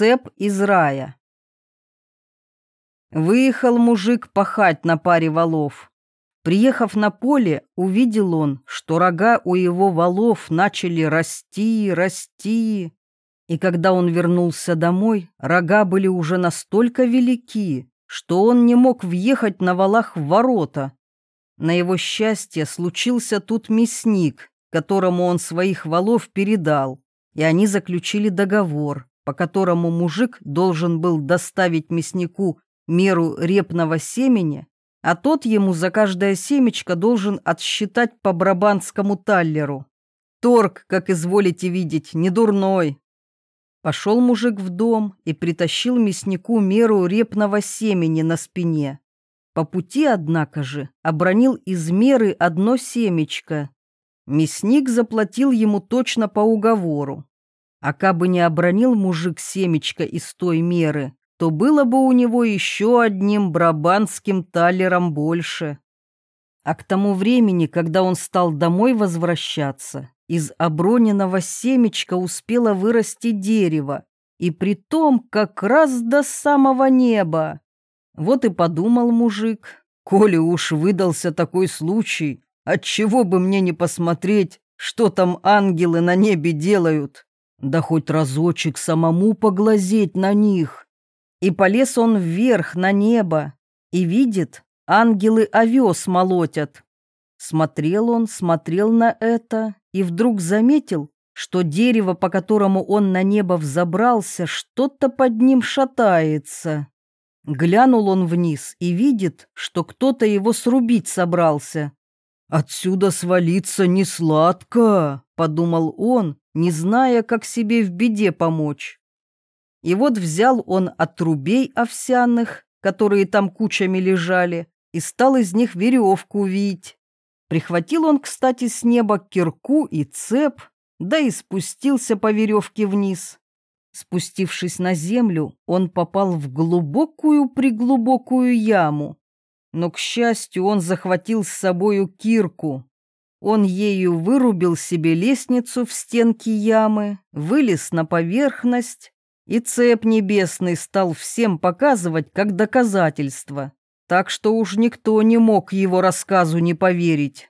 Цеп из рая. Выехал мужик пахать на паре валов. Приехав на поле, увидел он, что рога у его валов начали расти, расти. И когда он вернулся домой, рога были уже настолько велики, что он не мог въехать на валах в ворота. На его счастье случился тут мясник, которому он своих валов передал, и они заключили договор, по которому мужик должен был доставить мяснику меру репного семени, а тот ему за каждое семечко должен отсчитать по брабанскому таллеру. Торг, как изволите видеть, не дурной. Пошел мужик в дом и притащил мяснику меру репного семени на спине. По пути, однако же, обронил из меры одно семечко. Мясник заплатил ему точно по уговору. А кабы не обронил мужик семечко из той меры, то было бы у него еще одним брабанским талером больше. А к тому времени, когда он стал домой возвращаться, из оброненного семечка успело вырасти дерево, и притом как раз до самого неба. Вот и подумал мужик, коли уж выдался такой случай, отчего бы мне не посмотреть, что там ангелы на небе делают, да хоть разочек самому поглазеть на них. И полез он вверх на небо, и видит, ангелы овес молотят. Смотрел он, смотрел на это и вдруг заметил, что дерево, по которому он на небо взобрался, что-то под ним шатается. Глянул он вниз и видит, что кто-то его срубить собрался. «Отсюда свалиться не сладко», — подумал он, не зная, как себе в беде помочь. И вот взял он от трубей овсяных, которые там кучами лежали, и стал из них веревку вить. Прихватил он, кстати, с неба кирку и цеп, да и спустился по веревке вниз. Спустившись на землю, он попал в глубокую-приглубокую яму. Но, к счастью, он захватил с собою кирку. Он ею вырубил себе лестницу в стенке ямы, вылез на поверхность, и цеп небесный стал всем показывать как доказательство так что уж никто не мог его рассказу не поверить.